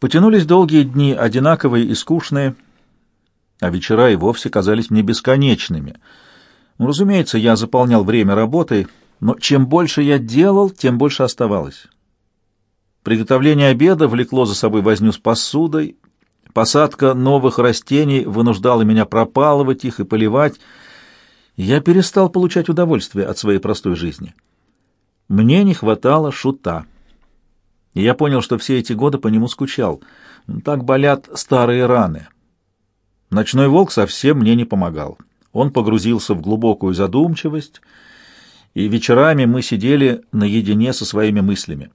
Потянулись долгие дни, одинаковые и скучные, а вечера и вовсе казались мне бесконечными. Ну, разумеется, я заполнял время работой, но чем больше я делал, тем больше оставалось. Приготовление обеда влекло за собой возню с посудой, посадка новых растений вынуждала меня пропалывать их и поливать. Я перестал получать удовольствие от своей простой жизни. Мне не хватало шута. И я понял, что все эти годы по нему скучал. Так болят старые раны. Ночной волк совсем мне не помогал. Он погрузился в глубокую задумчивость, и вечерами мы сидели наедине со своими мыслями.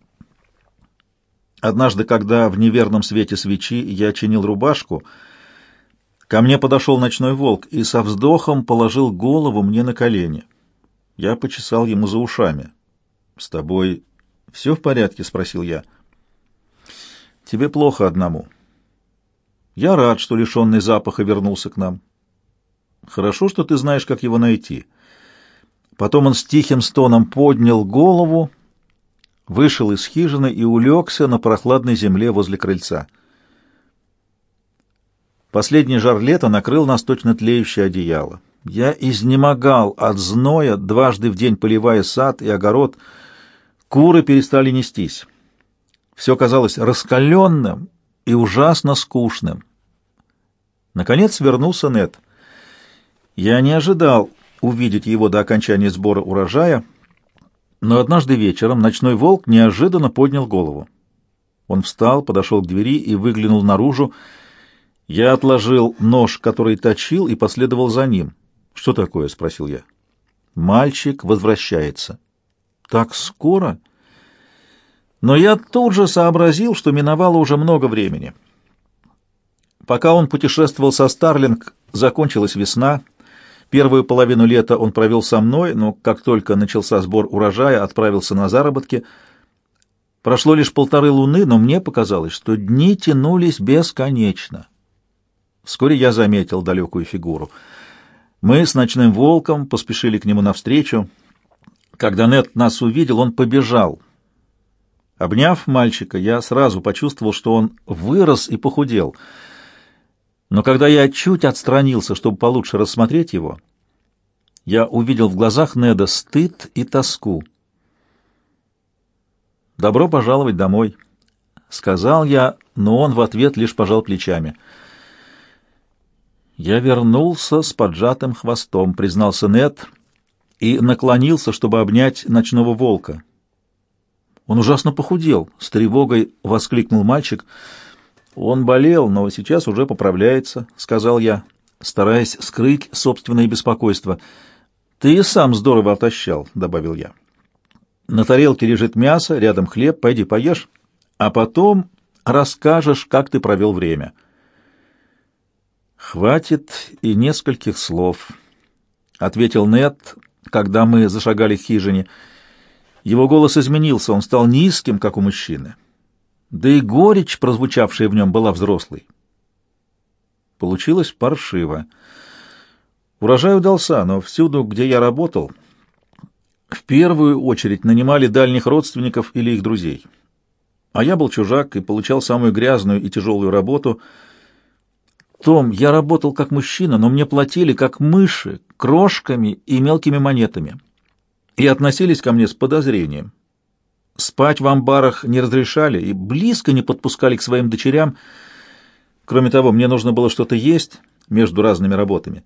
Однажды, когда в неверном свете свечи я чинил рубашку, ко мне подошел ночной волк и со вздохом положил голову мне на колени. Я почесал ему за ушами. — С тобой все в порядке? — спросил я. — Тебе плохо одному. Я рад, что лишенный запаха вернулся к нам. Хорошо, что ты знаешь, как его найти. Потом он с тихим стоном поднял голову, вышел из хижины и улегся на прохладной земле возле крыльца. Последний жар лета накрыл нас точно тлеющее одеяло. Я изнемогал от зноя, дважды в день поливая сад и огород. Куры перестали нестись. Все казалось раскаленным и ужасно скучным. Наконец вернулся Нет. Я не ожидал увидеть его до окончания сбора урожая, но однажды вечером ночной волк неожиданно поднял голову. Он встал, подошел к двери и выглянул наружу. Я отложил нож, который точил, и последовал за ним. «Что такое?» — спросил я. «Мальчик возвращается». «Так скоро?» Но я тут же сообразил, что миновало уже много времени. Пока он путешествовал со Старлинг, закончилась весна — Первую половину лета он провел со мной, но как только начался сбор урожая, отправился на заработки. Прошло лишь полторы луны, но мне показалось, что дни тянулись бесконечно. Вскоре я заметил далекую фигуру. Мы с ночным волком поспешили к нему навстречу. Когда Нет нас увидел, он побежал. Обняв мальчика, я сразу почувствовал, что он вырос и похудел — но когда я чуть отстранился, чтобы получше рассмотреть его, я увидел в глазах Неда стыд и тоску. «Добро пожаловать домой», — сказал я, но он в ответ лишь пожал плечами. «Я вернулся с поджатым хвостом», — признался Нед, и наклонился, чтобы обнять ночного волка. «Он ужасно похудел», — с тревогой воскликнул мальчик, — «Он болел, но сейчас уже поправляется», — сказал я, стараясь скрыть собственное беспокойство. «Ты и сам здорово отощал», — добавил я. «На тарелке лежит мясо, рядом хлеб, пойди поешь, а потом расскажешь, как ты провел время». «Хватит и нескольких слов», — ответил Нед, когда мы зашагали к хижине. Его голос изменился, он стал низким, как у мужчины да и горечь, прозвучавшая в нем, была взрослой. Получилось паршиво. Урожай удался, но всюду, где я работал, в первую очередь нанимали дальних родственников или их друзей. А я был чужак и получал самую грязную и тяжелую работу. Том, я работал как мужчина, но мне платили как мыши, крошками и мелкими монетами. И относились ко мне с подозрением. Спать в амбарах не разрешали и близко не подпускали к своим дочерям. Кроме того, мне нужно было что-то есть между разными работами.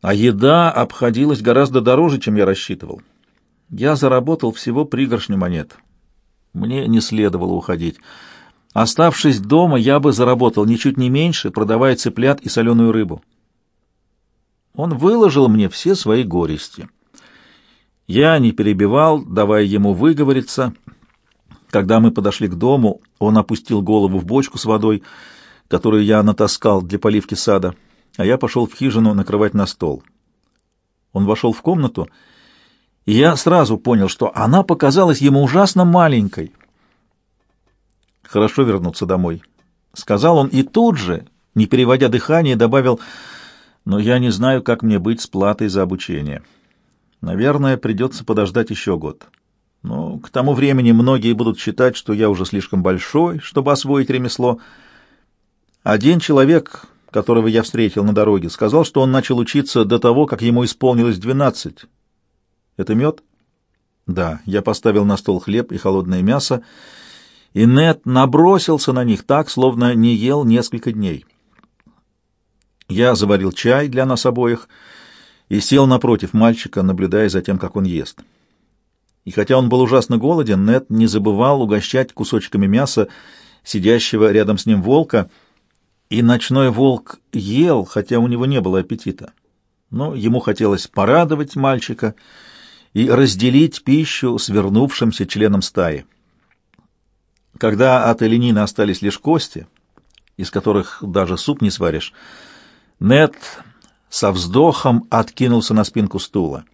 А еда обходилась гораздо дороже, чем я рассчитывал. Я заработал всего пригоршню монет. Мне не следовало уходить. Оставшись дома, я бы заработал ничуть не меньше, продавая цыплят и соленую рыбу. Он выложил мне все свои горести. Я не перебивал, давая ему выговориться. Когда мы подошли к дому, он опустил голову в бочку с водой, которую я натаскал для поливки сада, а я пошел в хижину накрывать на стол. Он вошел в комнату, и я сразу понял, что она показалась ему ужасно маленькой. «Хорошо вернуться домой», — сказал он, и тут же, не переводя дыхание, добавил, «но я не знаю, как мне быть с платой за обучение». Наверное, придется подождать еще год. Но к тому времени многие будут считать, что я уже слишком большой, чтобы освоить ремесло. Один человек, которого я встретил на дороге, сказал, что он начал учиться до того, как ему исполнилось двенадцать. Это мед? Да, я поставил на стол хлеб и холодное мясо, и Нет набросился на них так, словно не ел несколько дней. Я заварил чай для нас обоих и сел напротив мальчика, наблюдая за тем, как он ест. И хотя он был ужасно голоден, Нет не забывал угощать кусочками мяса сидящего рядом с ним волка, и ночной волк ел, хотя у него не было аппетита. Но ему хотелось порадовать мальчика и разделить пищу с вернувшимся членом стаи. Когда от оленины остались лишь кости, из которых даже суп не сваришь, Нет со вздохом откинулся на спинку стула.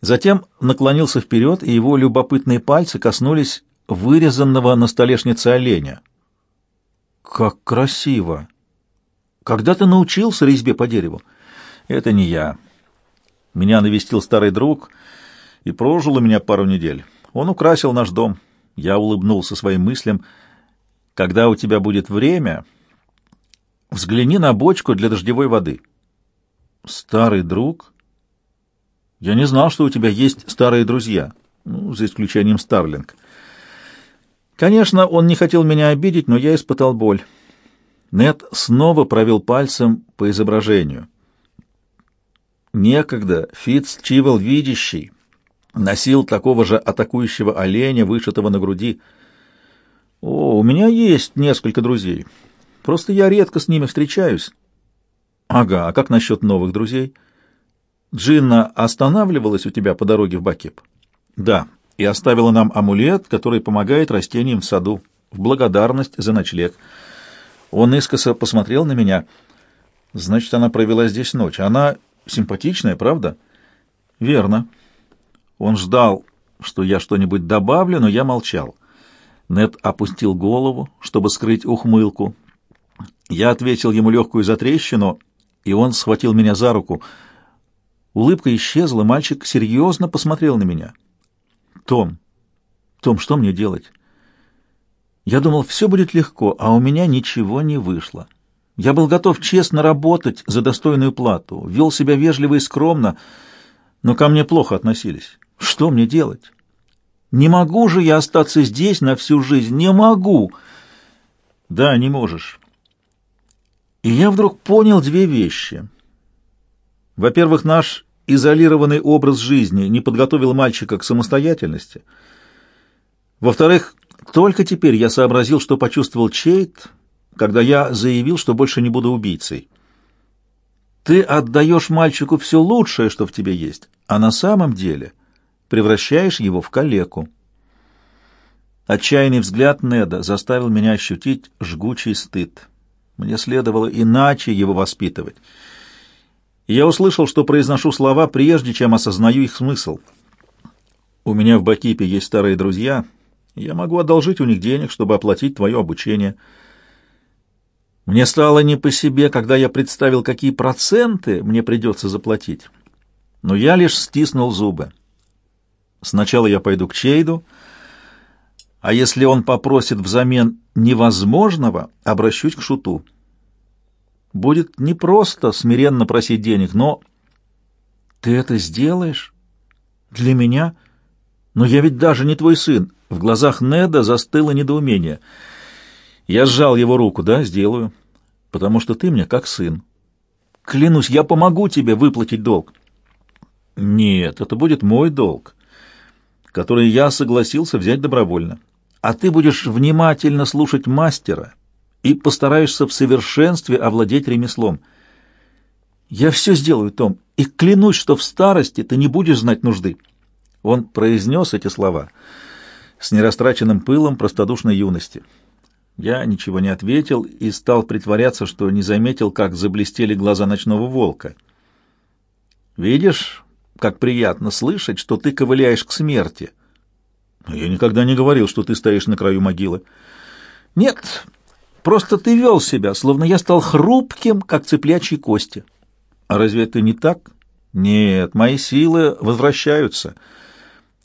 Затем наклонился вперед, и его любопытные пальцы коснулись вырезанного на столешнице оленя. «Как красиво! Когда ты научился резьбе по дереву?» «Это не я. Меня навестил старый друг и прожил у меня пару недель. Он украсил наш дом». Я улыбнулся своим мыслям. «Когда у тебя будет время, взгляни на бочку для дождевой воды». «Старый друг?» «Я не знал, что у тебя есть старые друзья, ну, за исключением Старлинг». Конечно, он не хотел меня обидеть, но я испытал боль. Нет снова провел пальцем по изображению. Некогда Фитц Чивел видящий носил такого же атакующего оленя, вышитого на груди. О, у меня есть несколько друзей. Просто я редко с ними встречаюсь. Ага, а как насчет новых друзей? Джинна останавливалась у тебя по дороге в Бакеп? Да, и оставила нам амулет, который помогает растениям в саду, в благодарность за ночлег. Он искоса посмотрел на меня. Значит, она провела здесь ночь. Она симпатичная, правда? Верно. Он ждал, что я что-нибудь добавлю, но я молчал. Нед опустил голову, чтобы скрыть ухмылку. Я ответил ему легкую затрещину, и он схватил меня за руку. Улыбка исчезла, мальчик серьезно посмотрел на меня. «Том, Том, что мне делать?» Я думал, все будет легко, а у меня ничего не вышло. Я был готов честно работать за достойную плату, вел себя вежливо и скромно, но ко мне плохо относились. Что мне делать? Не могу же я остаться здесь на всю жизнь, не могу. Да, не можешь. И я вдруг понял две вещи. Во-первых, наш изолированный образ жизни не подготовил мальчика к самостоятельности. Во-вторых, только теперь я сообразил, что почувствовал Чейт, когда я заявил, что больше не буду убийцей. Ты отдаешь мальчику все лучшее, что в тебе есть, а на самом деле превращаешь его в калеку. Отчаянный взгляд Неда заставил меня ощутить жгучий стыд. Мне следовало иначе его воспитывать. я услышал, что произношу слова, прежде чем осознаю их смысл. У меня в Бакипе есть старые друзья. Я могу одолжить у них денег, чтобы оплатить твое обучение. Мне стало не по себе, когда я представил, какие проценты мне придется заплатить. Но я лишь стиснул зубы. Сначала я пойду к Чейду, а если он попросит взамен невозможного, обращусь к Шуту. Будет непросто смиренно просить денег, но... Ты это сделаешь? Для меня? Но я ведь даже не твой сын. В глазах Неда застыло недоумение. Я сжал его руку. Да, сделаю. Потому что ты мне как сын. Клянусь, я помогу тебе выплатить долг. Нет, это будет мой долг который я согласился взять добровольно. А ты будешь внимательно слушать мастера и постараешься в совершенстве овладеть ремеслом. Я все сделаю, Том, и клянусь, что в старости ты не будешь знать нужды. Он произнес эти слова с нерастраченным пылом простодушной юности. Я ничего не ответил и стал притворяться, что не заметил, как заблестели глаза ночного волка. «Видишь, как приятно слышать, что ты ковыляешь к смерти. Я никогда не говорил, что ты стоишь на краю могилы. Нет, просто ты вел себя, словно я стал хрупким, как цыплячьи кости. А разве это не так? Нет, мои силы возвращаются.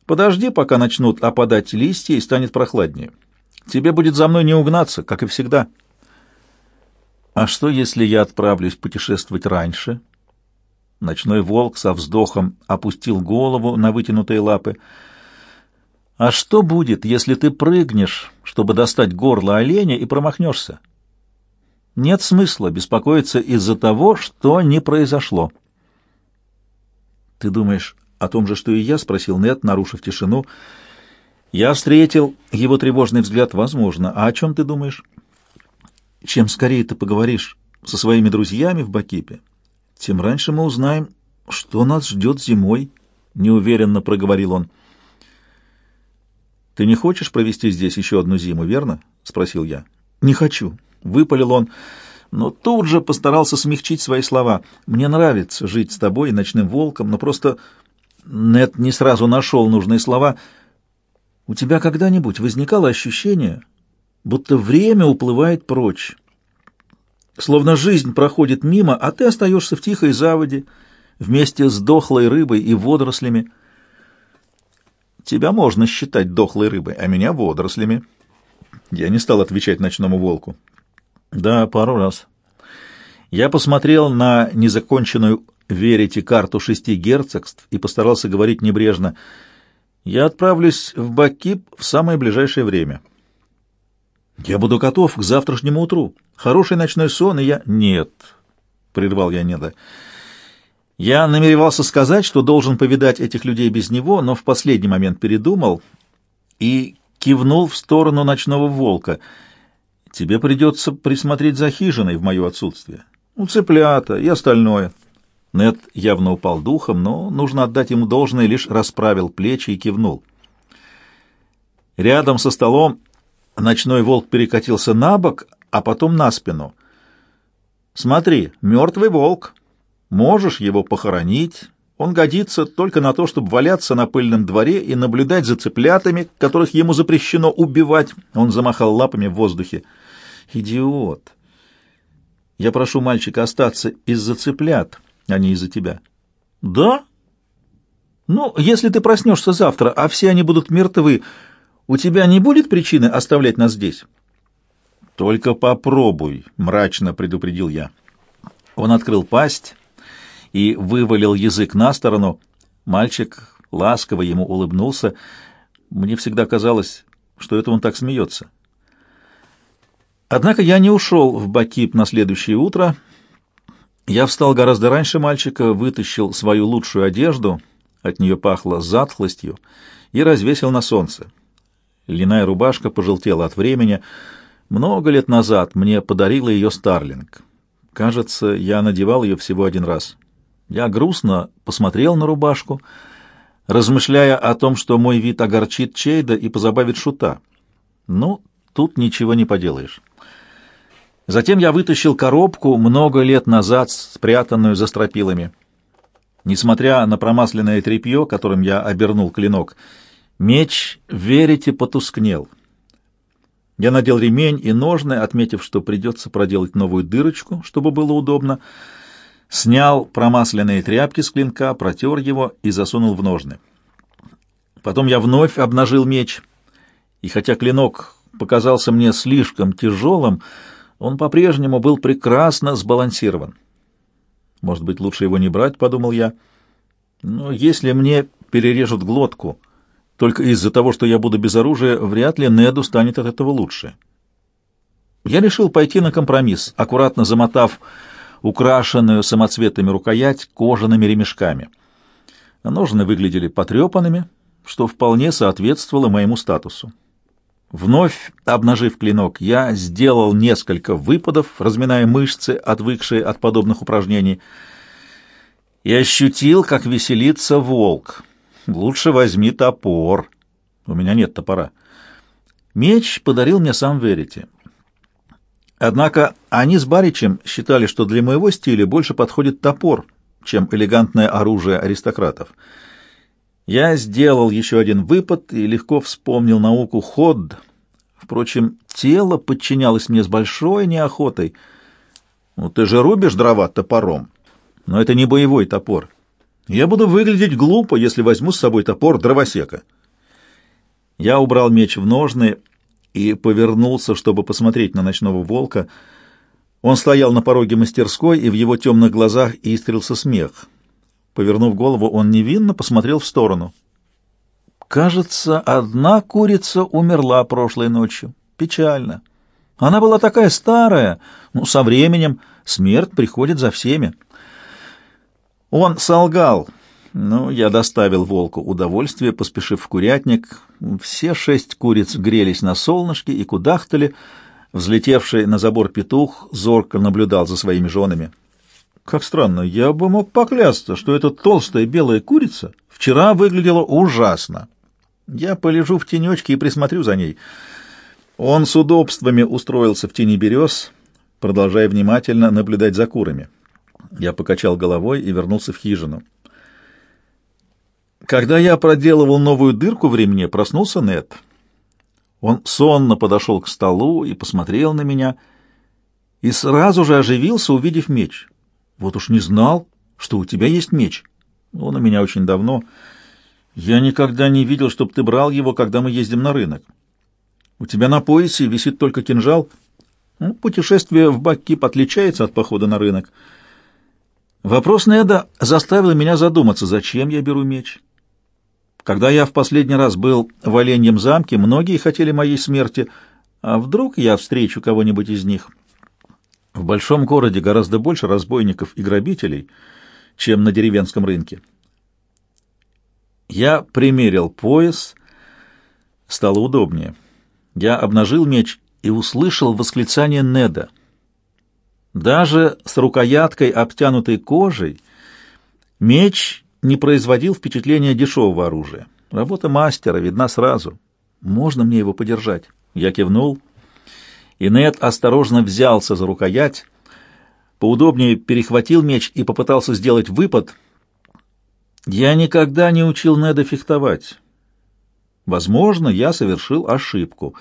Подожди, пока начнут опадать листья и станет прохладнее. Тебе будет за мной не угнаться, как и всегда. А что, если я отправлюсь путешествовать раньше? Ночной волк со вздохом опустил голову на вытянутые лапы. А что будет, если ты прыгнешь, чтобы достать горло оленя, и промахнешься? Нет смысла беспокоиться из-за того, что не произошло. Ты думаешь о том же, что и я, спросил Нет, нарушив тишину. Я встретил его тревожный взгляд, возможно. А о чем ты думаешь? Чем скорее ты поговоришь со своими друзьями в Бакипе, тем раньше мы узнаем, что нас ждет зимой, неуверенно проговорил он. Ты не хочешь провести здесь еще одну зиму, верно? спросил я. Не хочу, выпалил он, но тут же постарался смягчить свои слова. Мне нравится жить с тобой и ночным волком, но просто Нет не сразу нашел нужные слова. У тебя когда-нибудь возникало ощущение, будто время уплывает прочь? Словно жизнь проходит мимо, а ты остаешься в тихой заводе вместе с дохлой рыбой и водорослями. Тебя можно считать дохлой рыбой, а меня водорослями. Я не стал отвечать ночному волку. Да, пару раз. Я посмотрел на незаконченную верите карту шести герцогств и постарался говорить небрежно. Я отправлюсь в Бакип в самое ближайшее время. Я буду готов к завтрашнему утру. Хороший ночной сон, и я... Нет, прервал я Неда. Я намеревался сказать, что должен повидать этих людей без него, но в последний момент передумал и кивнул в сторону ночного волка. Тебе придется присмотреть за хижиной в мое отсутствие. Ну, цыплята и остальное. Нед явно упал духом, но нужно отдать ему должное, лишь расправил плечи и кивнул. Рядом со столом Ночной волк перекатился на бок, а потом на спину. «Смотри, мертвый волк. Можешь его похоронить. Он годится только на то, чтобы валяться на пыльном дворе и наблюдать за цыплятами, которых ему запрещено убивать». Он замахал лапами в воздухе. «Идиот! Я прошу мальчика остаться из-за цыплят, а не из-за тебя». «Да? Ну, если ты проснешься завтра, а все они будут мертвы, у тебя не будет причины оставлять нас здесь? Только попробуй, мрачно предупредил я. Он открыл пасть и вывалил язык на сторону. Мальчик ласково ему улыбнулся. Мне всегда казалось, что это он так смеется. Однако я не ушел в Бакип на следующее утро. Я встал гораздо раньше мальчика, вытащил свою лучшую одежду, от нее пахло затхлостью, и развесил на солнце. Льняная рубашка пожелтела от времени. Много лет назад мне подарила ее Старлинг. Кажется, я надевал ее всего один раз. Я грустно посмотрел на рубашку, размышляя о том, что мой вид огорчит Чейда и позабавит Шута. Ну, тут ничего не поделаешь. Затем я вытащил коробку много лет назад, спрятанную за стропилами. Несмотря на промасленное тряпье, которым я обернул клинок, Меч верите потускнел. Я надел ремень и ножны, отметив, что придется проделать новую дырочку, чтобы было удобно, снял промасленные тряпки с клинка, протер его и засунул в ножны. Потом я вновь обнажил меч, и хотя клинок показался мне слишком тяжелым, он по-прежнему был прекрасно сбалансирован. Может быть, лучше его не брать, подумал я. Но если мне перережут глотку, только из-за того, что я буду без оружия, вряд ли Неду станет от этого лучше. Я решил пойти на компромисс, аккуратно замотав украшенную самоцветами рукоять кожаными ремешками. Ножны выглядели потрепанными, что вполне соответствовало моему статусу. Вновь обнажив клинок, я сделал несколько выпадов, разминая мышцы, отвыкшие от подобных упражнений, и ощутил, как веселится волк — Лучше возьми топор. У меня нет топора. Меч подарил мне сам Верите. Однако они с Баричем считали, что для моего стиля больше подходит топор, чем элегантное оружие аристократов. Я сделал еще один выпад и легко вспомнил науку ход. Впрочем, тело подчинялось мне с большой неохотой. Ну, ты же рубишь дрова топором, но это не боевой топор. Я буду выглядеть глупо, если возьму с собой топор дровосека. Я убрал меч в ножны и повернулся, чтобы посмотреть на ночного волка. Он стоял на пороге мастерской, и в его темных глазах искрился смех. Повернув голову, он невинно посмотрел в сторону. Кажется, одна курица умерла прошлой ночью. Печально. Она была такая старая. Ну, со временем смерть приходит за всеми. Он солгал. Ну, я доставил волку удовольствие, поспешив в курятник. Все шесть куриц грелись на солнышке и кудахтали. Взлетевший на забор петух зорко наблюдал за своими женами. Как странно, я бы мог поклясться, что эта толстая белая курица вчера выглядела ужасно. Я полежу в тенечке и присмотрю за ней. Он с удобствами устроился в тени берез, продолжая внимательно наблюдать за курами. Я покачал головой и вернулся в хижину. Когда я проделывал новую дырку в ремне, проснулся Нет. Он сонно подошел к столу и посмотрел на меня, и сразу же оживился, увидев меч. Вот уж не знал, что у тебя есть меч. Он у меня очень давно. Я никогда не видел, чтобы ты брал его, когда мы ездим на рынок. У тебя на поясе висит только кинжал. Ну, путешествие в Баккип отличается от похода на рынок. Вопрос Неда заставил меня задуматься, зачем я беру меч. Когда я в последний раз был в Оленьем замке, многие хотели моей смерти, а вдруг я встречу кого-нибудь из них. В большом городе гораздо больше разбойников и грабителей, чем на деревенском рынке. Я примерил пояс, стало удобнее. Я обнажил меч и услышал восклицание Неда — даже с рукояткой, обтянутой кожей, меч не производил впечатления дешевого оружия. Работа мастера видна сразу. Можно мне его подержать? Я кивнул, и Нед осторожно взялся за рукоять, поудобнее перехватил меч и попытался сделать выпад. Я никогда не учил Неда фехтовать. Возможно, я совершил ошибку.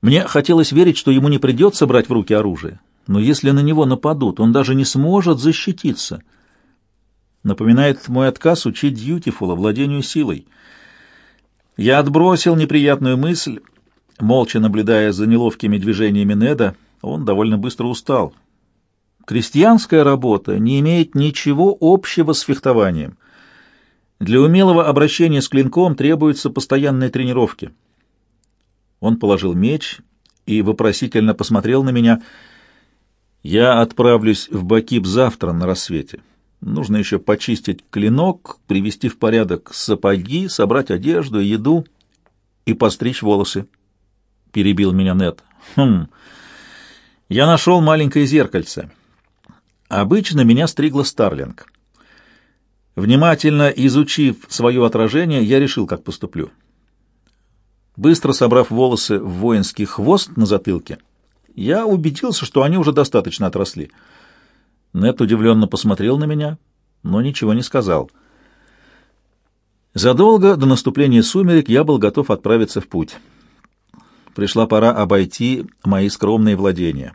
Мне хотелось верить, что ему не придется брать в руки оружие но если на него нападут, он даже не сможет защититься. Напоминает мой отказ учить Дьютифула владению силой. Я отбросил неприятную мысль, молча наблюдая за неловкими движениями Неда, он довольно быстро устал. Крестьянская работа не имеет ничего общего с фехтованием. Для умелого обращения с клинком требуются постоянные тренировки. Он положил меч и вопросительно посмотрел на меня — я отправлюсь в Бакип завтра на рассвете. Нужно еще почистить клинок, привести в порядок сапоги, собрать одежду, еду и постричь волосы. Перебил меня Нет. Хм. Я нашел маленькое зеркальце. Обычно меня стригла Старлинг. Внимательно изучив свое отражение, я решил, как поступлю. Быстро собрав волосы в воинский хвост на затылке, я убедился, что они уже достаточно отросли. Нет удивленно посмотрел на меня, но ничего не сказал. Задолго до наступления сумерек я был готов отправиться в путь. Пришла пора обойти мои скромные владения.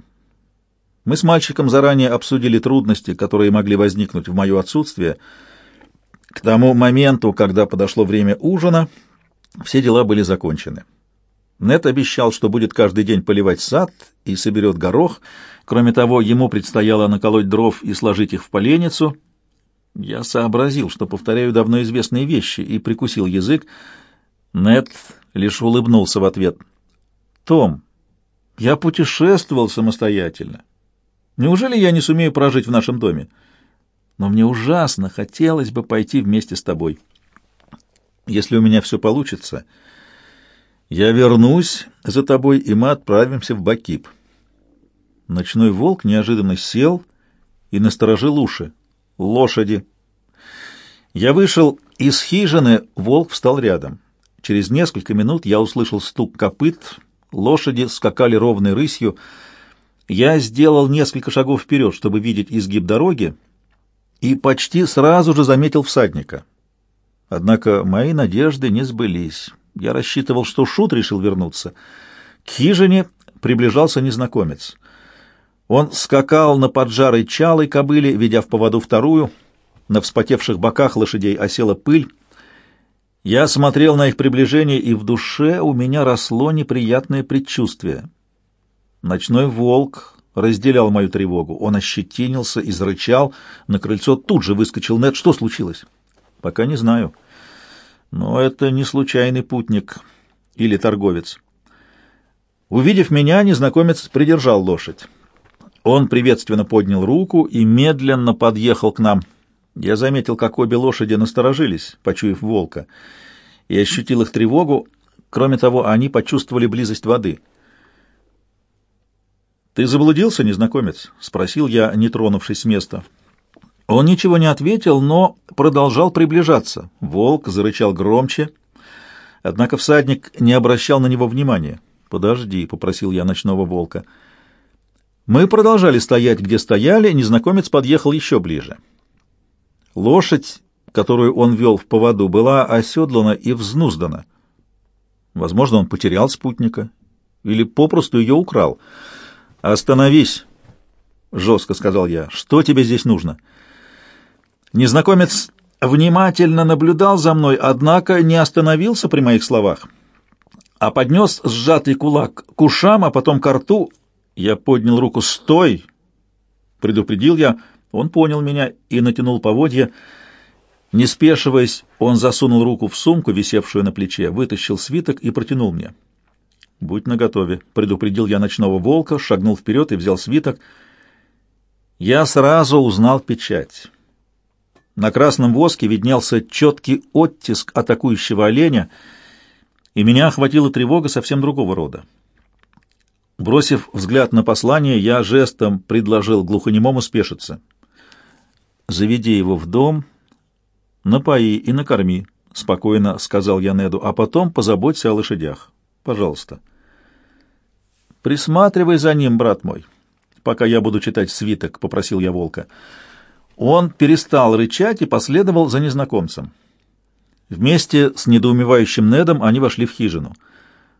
Мы с мальчиком заранее обсудили трудности, которые могли возникнуть в мое отсутствие. К тому моменту, когда подошло время ужина, все дела были закончены. Нет обещал, что будет каждый день поливать сад и соберет горох. Кроме того, ему предстояло наколоть дров и сложить их в поленницу. Я сообразил, что повторяю давно известные вещи, и прикусил язык. Нет лишь улыбнулся в ответ. «Том, я путешествовал самостоятельно. Неужели я не сумею прожить в нашем доме? Но мне ужасно хотелось бы пойти вместе с тобой. Если у меня все получится...» Я вернусь за тобой, и мы отправимся в Бакип. Ночной волк неожиданно сел и насторожил уши. Лошади. Я вышел из хижины, волк встал рядом. Через несколько минут я услышал стук копыт, лошади скакали ровной рысью. Я сделал несколько шагов вперед, чтобы видеть изгиб дороги, и почти сразу же заметил всадника. Однако мои надежды не сбылись. Я рассчитывал, что Шут решил вернуться. К хижине приближался незнакомец. Он скакал на поджарой чалой кобыле, ведя в поводу вторую. На вспотевших боках лошадей осела пыль. Я смотрел на их приближение, и в душе у меня росло неприятное предчувствие. Ночной волк разделял мою тревогу. Он ощетинился и зарычал. На крыльцо тут же выскочил Нед. Что случилось? Пока не знаю. Но это не случайный путник или торговец. Увидев меня, незнакомец придержал лошадь. Он приветственно поднял руку и медленно подъехал к нам. Я заметил, как обе лошади насторожились, почуяв волка, и ощутил их тревогу. Кроме того, они почувствовали близость воды. «Ты заблудился, незнакомец?» — спросил я, не тронувшись с места. Он ничего не ответил, но продолжал приближаться. Волк зарычал громче, однако всадник не обращал на него внимания. «Подожди», — попросил я ночного волка. Мы продолжали стоять, где стояли, незнакомец подъехал еще ближе. Лошадь, которую он вел в поводу, была оседлана и взнуздана. Возможно, он потерял спутника или попросту ее украл. «Остановись!» — жестко сказал я. «Что тебе здесь нужно?» Незнакомец внимательно наблюдал за мной, однако не остановился при моих словах, а поднес сжатый кулак к ушам, а потом к рту. Я поднял руку «Стой!» — предупредил я. Он понял меня и натянул поводья. Не спешиваясь, он засунул руку в сумку, висевшую на плече, вытащил свиток и протянул мне. «Будь наготове», — предупредил я ночного волка, шагнул вперед и взял свиток. Я сразу узнал печать. На красном воске виднелся четкий оттиск атакующего оленя, и меня охватила тревога совсем другого рода. Бросив взгляд на послание, я жестом предложил глухонемому спешиться. «Заведи его в дом, напои и накорми», — спокойно сказал я Неду, — «а потом позаботься о лошадях. Пожалуйста». «Присматривай за ним, брат мой, пока я буду читать свиток», — попросил я волка. Он перестал рычать и последовал за незнакомцем. Вместе с недоумевающим Недом они вошли в хижину.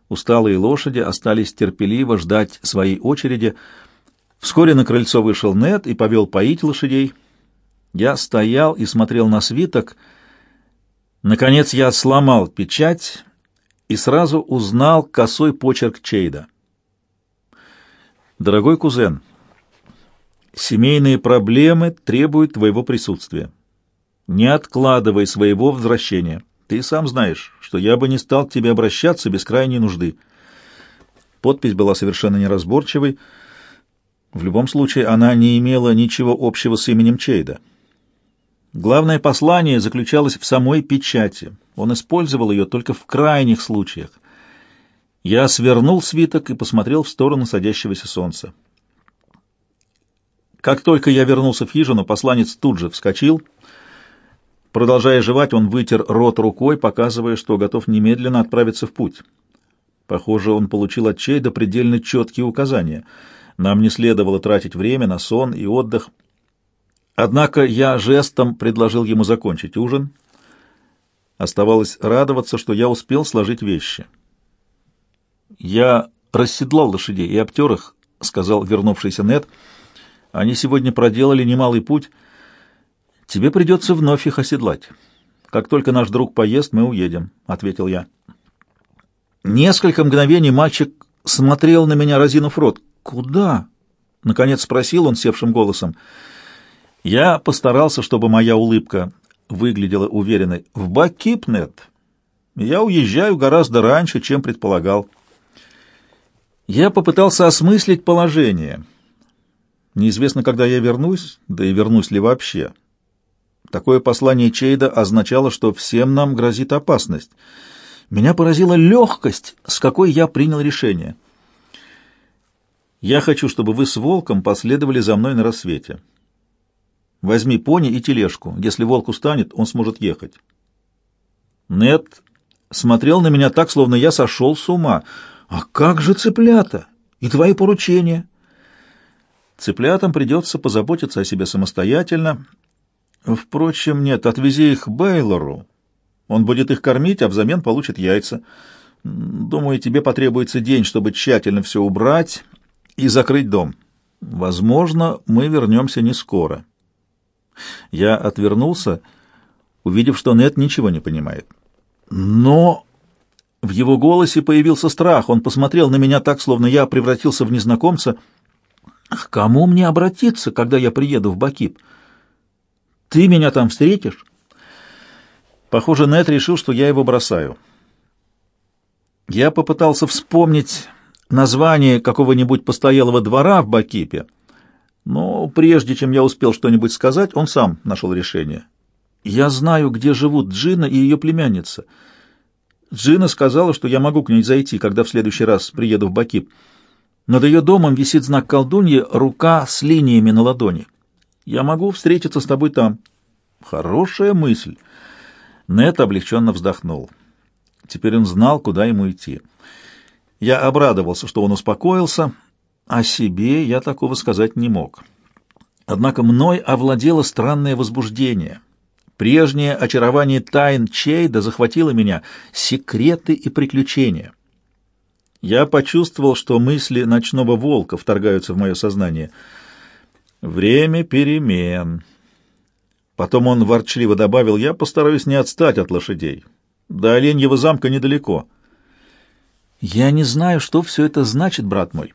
Усталые лошади остались терпеливо ждать своей очереди. Вскоре на крыльцо вышел Нед и повел поить лошадей. Я стоял и смотрел на свиток. Наконец я сломал печать и сразу узнал косой почерк Чейда. «Дорогой кузен», Семейные проблемы требуют твоего присутствия. Не откладывай своего возвращения. Ты сам знаешь, что я бы не стал к тебе обращаться без крайней нужды. Подпись была совершенно неразборчивой. В любом случае, она не имела ничего общего с именем Чейда. Главное послание заключалось в самой печати. Он использовал ее только в крайних случаях. Я свернул свиток и посмотрел в сторону садящегося солнца. Как только я вернулся в хижину, посланец тут же вскочил. Продолжая жевать, он вытер рот рукой, показывая, что готов немедленно отправиться в путь. Похоже, он получил от Чейда предельно четкие указания. Нам не следовало тратить время на сон и отдых. Однако я жестом предложил ему закончить ужин. Оставалось радоваться, что я успел сложить вещи. «Я расседлал лошадей и обтер их», — сказал вернувшийся Нед, — они сегодня проделали немалый путь. Тебе придется вновь их оседлать. Как только наш друг поест, мы уедем, — ответил я. Несколько мгновений мальчик смотрел на меня, разинув рот. «Куда?» — наконец спросил он севшим голосом. Я постарался, чтобы моя улыбка выглядела уверенной. «В Бакипнет. Я уезжаю гораздо раньше, чем предполагал». Я попытался осмыслить положение — Неизвестно, когда я вернусь, да и вернусь ли вообще. Такое послание Чейда означало, что всем нам грозит опасность. Меня поразила легкость, с какой я принял решение. Я хочу, чтобы вы с волком последовали за мной на рассвете. Возьми пони и тележку. Если волк устанет, он сможет ехать. Нет смотрел на меня так, словно я сошел с ума. А как же цыплята? И твои поручения? Цыплятам придется позаботиться о себе самостоятельно. Впрочем, нет, отвези их Бейлору. Он будет их кормить, а взамен получит яйца. Думаю, тебе потребуется день, чтобы тщательно все убрать и закрыть дом. Возможно, мы вернемся не скоро. Я отвернулся, увидев, что Нет ничего не понимает. Но в его голосе появился страх. Он посмотрел на меня так, словно я превратился в незнакомца. «К кому мне обратиться, когда я приеду в Бакип? Ты меня там встретишь?» Похоже, Нет решил, что я его бросаю. Я попытался вспомнить название какого-нибудь постоялого двора в Бакипе, но прежде чем я успел что-нибудь сказать, он сам нашел решение. «Я знаю, где живут Джина и ее племянница». Джина сказала, что я могу к ней зайти, когда в следующий раз приеду в Бакип. Над ее домом висит знак колдуньи «Рука с линиями на ладони». Я могу встретиться с тобой там. Хорошая мысль. Нет облегченно вздохнул. Теперь он знал, куда ему идти. Я обрадовался, что он успокоился. О себе я такого сказать не мог. Однако мной овладело странное возбуждение — Прежнее очарование тайн Чейда захватило меня, секреты и приключения. Я почувствовал, что мысли ночного волка вторгаются в мое сознание. Время перемен. Потом он ворчливо добавил, я постараюсь не отстать от лошадей. До Оленьего замка недалеко. Я не знаю, что все это значит, брат мой.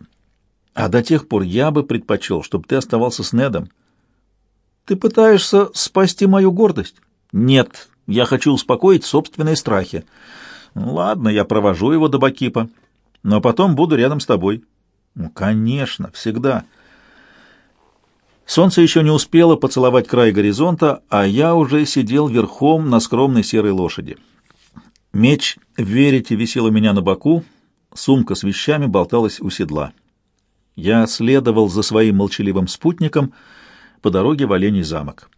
А до тех пор я бы предпочел, чтобы ты оставался с Недом. Ты пытаешься спасти мою гордость? Нет, я хочу успокоить собственные страхи. Ладно, я провожу его до Бакипа, но потом буду рядом с тобой. Ну, конечно, всегда. Солнце еще не успело поцеловать край горизонта, а я уже сидел верхом на скромной серой лошади. Меч верите висел у меня на боку, сумка с вещами болталась у седла. Я следовал за своим молчаливым спутником — по дороге в Оленей замок.